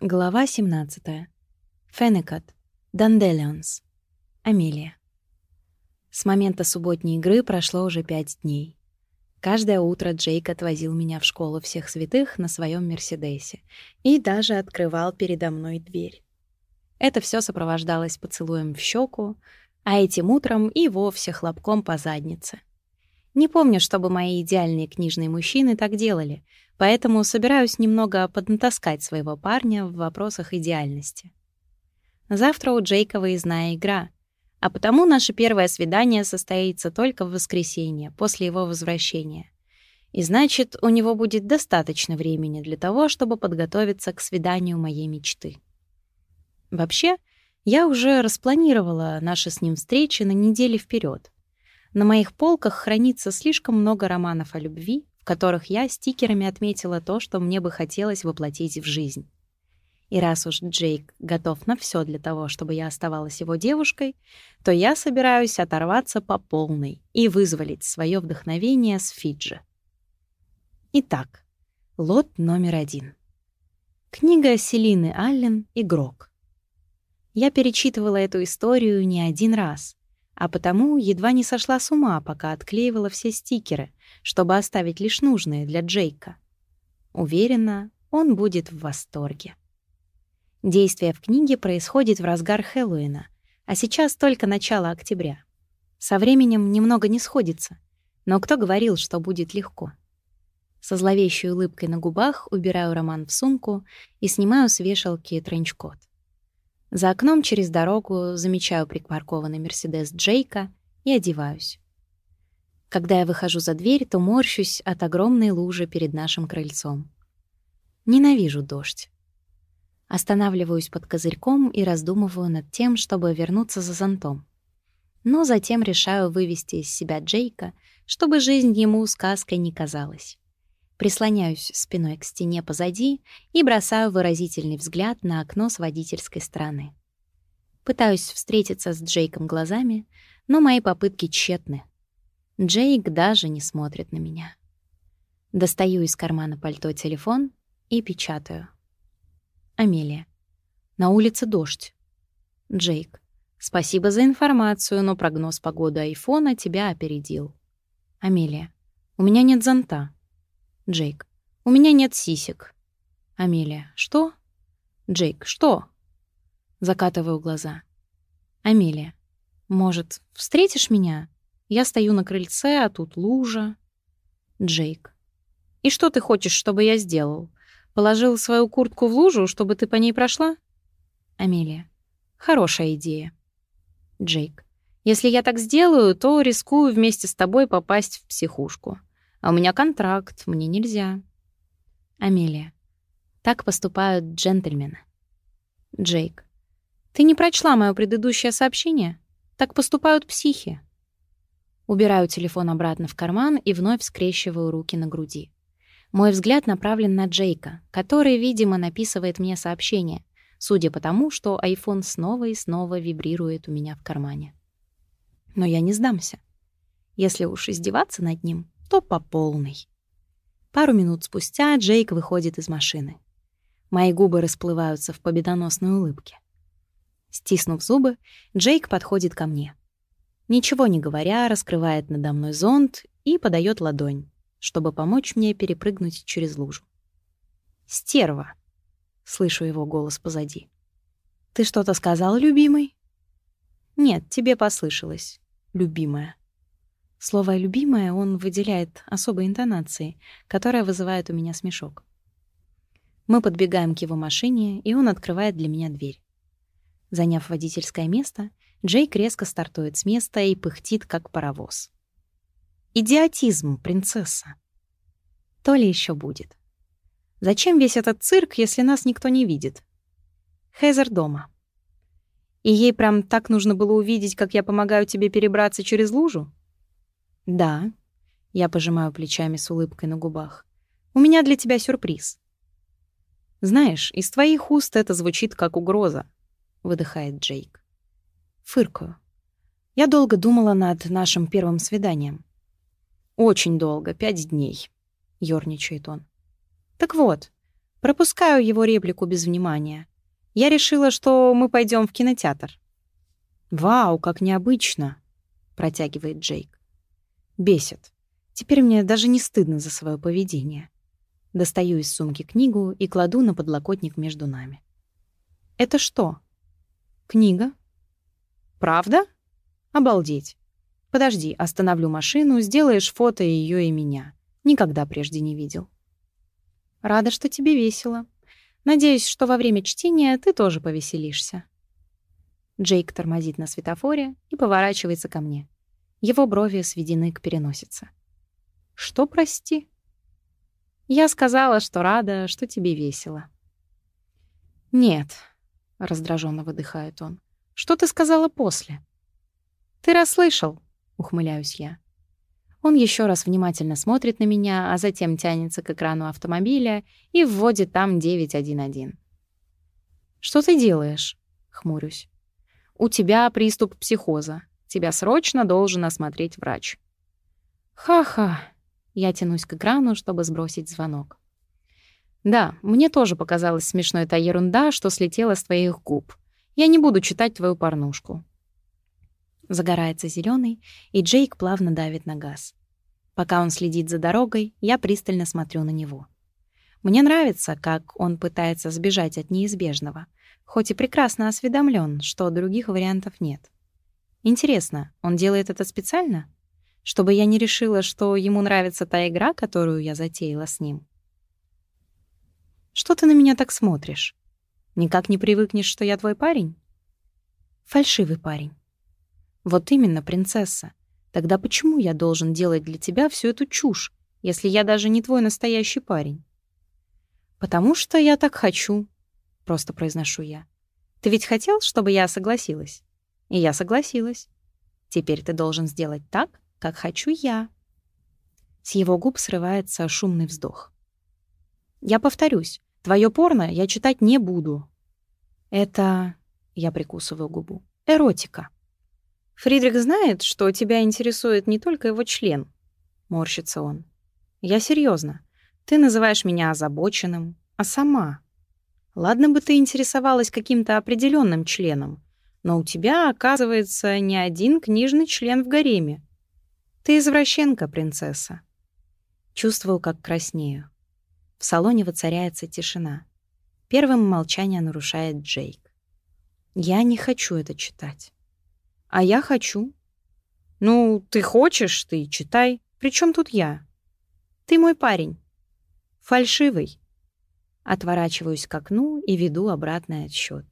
Глава 17. Феннекат. Данделионс. Амелия. С момента субботней игры прошло уже пять дней. Каждое утро Джейк отвозил меня в школу всех святых на своем Мерседесе и даже открывал передо мной дверь. Это все сопровождалось поцелуем в щеку, а этим утром и вовсе хлопком по заднице. Не помню, чтобы мои идеальные книжные мужчины так делали, Поэтому собираюсь немного поднатаскать своего парня в вопросах идеальности. Завтра у Джейка выездная игра, а потому наше первое свидание состоится только в воскресенье, после его возвращения. И значит, у него будет достаточно времени для того, чтобы подготовиться к свиданию моей мечты. Вообще, я уже распланировала наши с ним встречи на недели вперед. На моих полках хранится слишком много романов о любви, которых я стикерами отметила то, что мне бы хотелось воплотить в жизнь. И раз уж Джейк готов на все для того, чтобы я оставалась его девушкой, то я собираюсь оторваться по полной и вызволить свое вдохновение с Фиджи. Итак, лот номер один. Книга Селины Аллен «Игрок». Я перечитывала эту историю не один раз, а потому едва не сошла с ума, пока отклеивала все стикеры, чтобы оставить лишь нужные для Джейка. Уверена, он будет в восторге. Действие в книге происходит в разгар Хэллоуина, а сейчас только начало октября. Со временем немного не сходится, но кто говорил, что будет легко? Со зловещей улыбкой на губах убираю роман в сумку и снимаю с вешалки тренчкот. За окном через дорогу замечаю припаркованный Мерседес Джейка и одеваюсь. Когда я выхожу за дверь, то морщусь от огромной лужи перед нашим крыльцом. Ненавижу дождь. Останавливаюсь под козырьком и раздумываю над тем, чтобы вернуться за зонтом. Но затем решаю вывести из себя Джейка, чтобы жизнь ему сказкой не казалась. Прислоняюсь спиной к стене позади и бросаю выразительный взгляд на окно с водительской стороны. Пытаюсь встретиться с Джейком глазами, но мои попытки тщетны. Джейк даже не смотрит на меня. Достаю из кармана пальто телефон и печатаю. Амелия. На улице дождь. Джейк. Спасибо за информацию, но прогноз погоды айфона тебя опередил. Амелия. У меня нет зонта. Джейк. У меня нет сисек. Амелия. Что? Джейк. Что? Закатываю глаза. Амелия. Может, встретишь меня? Я стою на крыльце, а тут лужа. Джейк. «И что ты хочешь, чтобы я сделал? Положил свою куртку в лужу, чтобы ты по ней прошла?» Амелия. «Хорошая идея». Джейк. «Если я так сделаю, то рискую вместе с тобой попасть в психушку. А у меня контракт, мне нельзя». Амелия. «Так поступают джентльмены». Джейк. «Ты не прочла моё предыдущее сообщение? Так поступают психи». Убираю телефон обратно в карман и вновь скрещиваю руки на груди. Мой взгляд направлен на Джейка, который, видимо, написывает мне сообщение, судя по тому, что iPhone снова и снова вибрирует у меня в кармане. Но я не сдамся. Если уж издеваться над ним, то по полной. Пару минут спустя Джейк выходит из машины. Мои губы расплываются в победоносной улыбке. Стиснув зубы, Джейк подходит ко мне. Ничего не говоря, раскрывает надо мной зонт и подает ладонь, чтобы помочь мне перепрыгнуть через лужу. «Стерва!» — слышу его голос позади. «Ты что-то сказал, любимый?» «Нет, тебе послышалось, любимая». Слово «любимая» он выделяет особой интонацией, которая вызывает у меня смешок. Мы подбегаем к его машине, и он открывает для меня дверь. Заняв водительское место, Джейк резко стартует с места и пыхтит, как паровоз. Идиотизм, принцесса. То ли еще будет. Зачем весь этот цирк, если нас никто не видит? Хезер дома. И ей прям так нужно было увидеть, как я помогаю тебе перебраться через лужу? Да. Я пожимаю плечами с улыбкой на губах. У меня для тебя сюрприз. Знаешь, из твоих уст это звучит как угроза, выдыхает Джейк. Фыркаю. Я долго думала над нашим первым свиданием. Очень долго, пять дней, ёрничает он. Так вот, Пропускаю его реплику без внимания. Я решила, что мы пойдем в кинотеатр. «Вау, как необычно!» — протягивает Джейк. Бесит. Теперь мне даже не стыдно за свое поведение. Достаю из сумки книгу и кладу на подлокотник между нами. «Это что?» «Книга». «Правда?» «Обалдеть. Подожди, остановлю машину, сделаешь фото ее и меня. Никогда прежде не видел». «Рада, что тебе весело. Надеюсь, что во время чтения ты тоже повеселишься». Джейк тормозит на светофоре и поворачивается ко мне. Его брови сведены к переносице. «Что, прости?» «Я сказала, что рада, что тебе весело». «Нет», — раздраженно выдыхает он. «Что ты сказала после?» «Ты расслышал», — ухмыляюсь я. Он еще раз внимательно смотрит на меня, а затем тянется к экрану автомобиля и вводит там 911. «Что ты делаешь?» — хмурюсь. У тебя приступ психоза. Тебя срочно должен осмотреть врач. Ха-ха. Я тянусь к экрану, чтобы сбросить звонок. Да, мне тоже показалась смешной та ерунда, что слетела с твоих губ. Я не буду читать твою порнушку. Загорается зеленый, и Джейк плавно давит на газ. Пока он следит за дорогой, я пристально смотрю на него. Мне нравится, как он пытается сбежать от неизбежного — хоть и прекрасно осведомлен, что других вариантов нет. Интересно, он делает это специально? Чтобы я не решила, что ему нравится та игра, которую я затеяла с ним? Что ты на меня так смотришь? Никак не привыкнешь, что я твой парень? Фальшивый парень. Вот именно, принцесса. Тогда почему я должен делать для тебя всю эту чушь, если я даже не твой настоящий парень? Потому что я так хочу, просто произношу я. Ты ведь хотел, чтобы я согласилась? И я согласилась. Теперь ты должен сделать так, как хочу я. С его губ срывается шумный вздох. Я повторюсь, твое порно я читать не буду. Это... Я прикусываю губу. Эротика. Фридрих знает, что тебя интересует не только его член. Морщится он. Я серьезно. Ты называешь меня озабоченным, а сама Ладно бы ты интересовалась каким-то определенным членом, но у тебя, оказывается, не один книжный член в гареме. Ты извращенка, принцесса. Чувствую, как краснею. В салоне воцаряется тишина. Первым молчание нарушает Джейк. Я не хочу это читать. А я хочу. Ну, ты хочешь, ты читай. Причем тут я? Ты мой парень. Фальшивый. Отворачиваюсь к окну и веду обратный отсчет.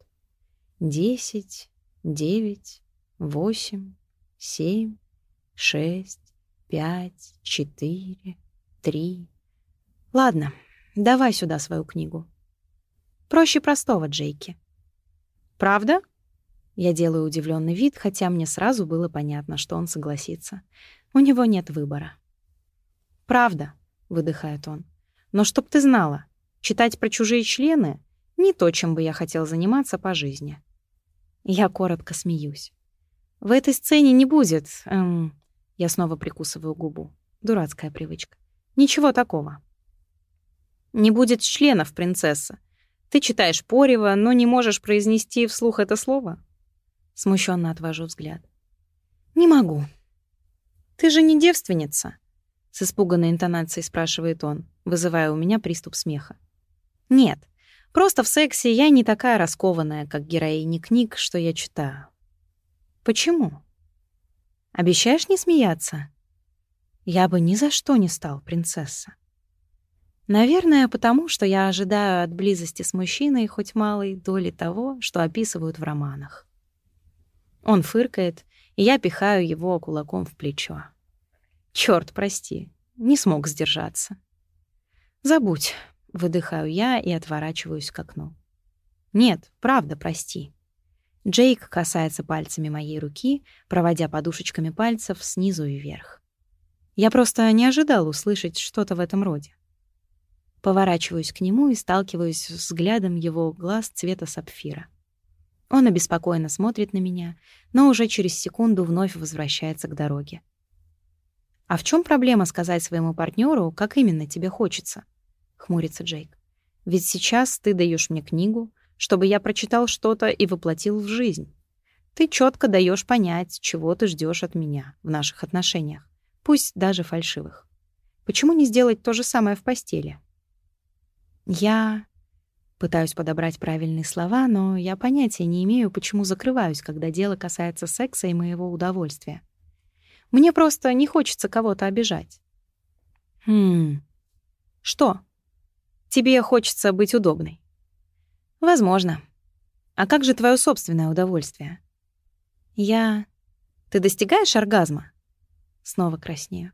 Десять, девять, восемь, семь, шесть, пять, четыре, три. Ладно, давай сюда свою книгу. Проще простого, Джейки. Правда? Я делаю удивленный вид, хотя мне сразу было понятно, что он согласится. У него нет выбора. Правда, выдыхает он. Но чтоб ты знала, Читать про чужие члены — не то, чем бы я хотел заниматься по жизни. Я коротко смеюсь. В этой сцене не будет... Эм, я снова прикусываю губу. Дурацкая привычка. Ничего такого. Не будет членов, принцесса. Ты читаешь порево, но не можешь произнести вслух это слово? Смущенно отвожу взгляд. Не могу. Ты же не девственница? С испуганной интонацией спрашивает он, вызывая у меня приступ смеха. Нет, просто в сексе я не такая раскованная, как героини книг, что я читаю. Почему? Обещаешь не смеяться? Я бы ни за что не стал, принцесса. Наверное, потому что я ожидаю от близости с мужчиной хоть малой доли того, что описывают в романах. Он фыркает, и я пихаю его кулаком в плечо. Чёрт, прости, не смог сдержаться. Забудь, Выдыхаю я и отворачиваюсь к окну. «Нет, правда, прости». Джейк касается пальцами моей руки, проводя подушечками пальцев снизу и вверх. Я просто не ожидал услышать что-то в этом роде. Поворачиваюсь к нему и сталкиваюсь взглядом его глаз цвета сапфира. Он обеспокоенно смотрит на меня, но уже через секунду вновь возвращается к дороге. «А в чем проблема сказать своему партнеру, как именно тебе хочется?» — хмурится Джейк. Ведь сейчас ты даешь мне книгу, чтобы я прочитал что-то и воплотил в жизнь. Ты четко даешь понять, чего ты ждешь от меня в наших отношениях, пусть даже фальшивых. Почему не сделать то же самое в постели? Я пытаюсь подобрать правильные слова, но я понятия не имею, почему закрываюсь, когда дело касается секса и моего удовольствия. Мне просто не хочется кого-то обижать. Хм. Что? Тебе хочется быть удобной. Возможно. А как же твое собственное удовольствие? Я... Ты достигаешь оргазма? Снова краснею.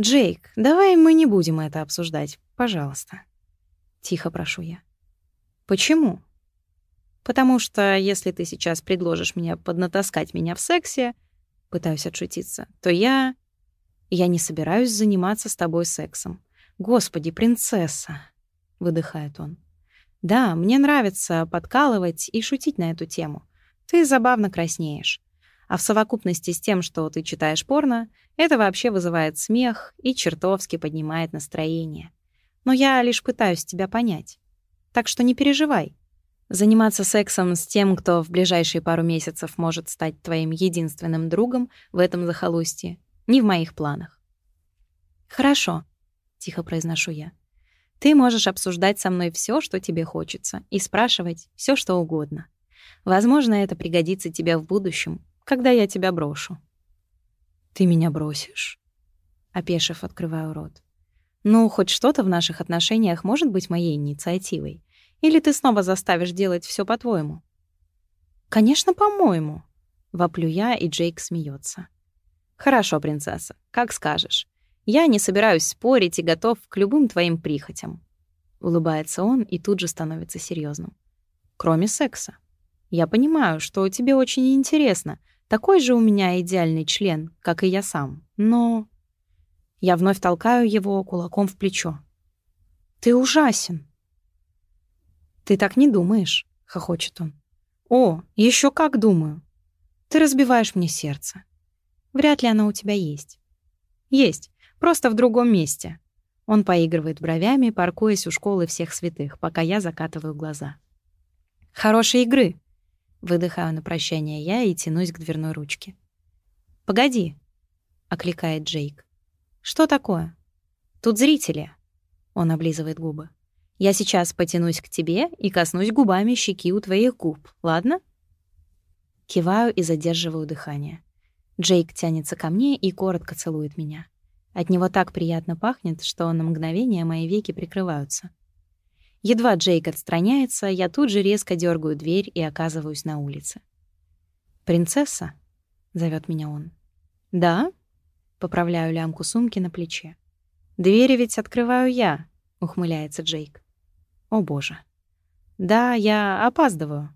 Джейк, давай мы не будем это обсуждать, пожалуйста. Тихо прошу я. Почему? Потому что если ты сейчас предложишь мне поднатаскать меня в сексе, пытаюсь отшутиться, то я... Я не собираюсь заниматься с тобой сексом. Господи, принцесса, выдыхает он. Да, мне нравится подкалывать и шутить на эту тему. Ты забавно краснеешь. А в совокупности с тем, что ты читаешь порно, это вообще вызывает смех и чертовски поднимает настроение. Но я лишь пытаюсь тебя понять. Так что не переживай. Заниматься сексом с тем, кто в ближайшие пару месяцев может стать твоим единственным другом в этом захолустье, не в моих планах. «Хорошо», — тихо произношу я. «Ты можешь обсуждать со мной все, что тебе хочется, и спрашивать все, что угодно. Возможно, это пригодится тебе в будущем, когда я тебя брошу». «Ты меня бросишь?» Опешив, открываю рот. «Ну, хоть что-то в наших отношениях может быть моей инициативой. Или ты снова заставишь делать все по-твоему?» «Конечно, по-моему», — воплю я, и Джейк смеется. «Хорошо, принцесса, как скажешь. Я не собираюсь спорить и готов к любым твоим прихотям». Улыбается он и тут же становится серьезным. «Кроме секса. Я понимаю, что тебе очень интересно. Такой же у меня идеальный член, как и я сам. Но...» Я вновь толкаю его кулаком в плечо. «Ты ужасен!» «Ты так не думаешь», — хохочет он. «О, еще как думаю. Ты разбиваешь мне сердце. Вряд ли оно у тебя есть». «Есть, просто в другом месте». Он поигрывает бровями, паркуясь у школы всех святых, пока я закатываю глаза. «Хорошей игры!» Выдыхаю на прощание я и тянусь к дверной ручке. «Погоди!» — окликает Джейк. «Что такое?» «Тут зрители!» Он облизывает губы. Я сейчас потянусь к тебе и коснусь губами щеки у твоих губ, ладно?» Киваю и задерживаю дыхание. Джейк тянется ко мне и коротко целует меня. От него так приятно пахнет, что на мгновение мои веки прикрываются. Едва Джейк отстраняется, я тут же резко дергаю дверь и оказываюсь на улице. «Принцесса?» — зовет меня он. «Да?» — поправляю лямку сумки на плече. «Двери ведь открываю я», — ухмыляется Джейк. О боже. Да, я опаздываю.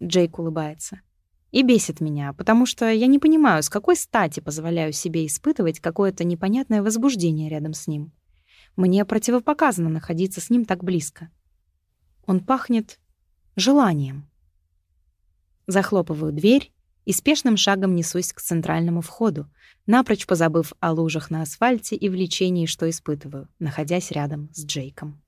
Джейк улыбается. И бесит меня, потому что я не понимаю, с какой стати позволяю себе испытывать какое-то непонятное возбуждение рядом с ним. Мне противопоказано находиться с ним так близко. Он пахнет желанием. Захлопываю дверь и спешным шагом несусь к центральному входу, напрочь позабыв о лужах на асфальте и влечении, что испытываю, находясь рядом с Джейком.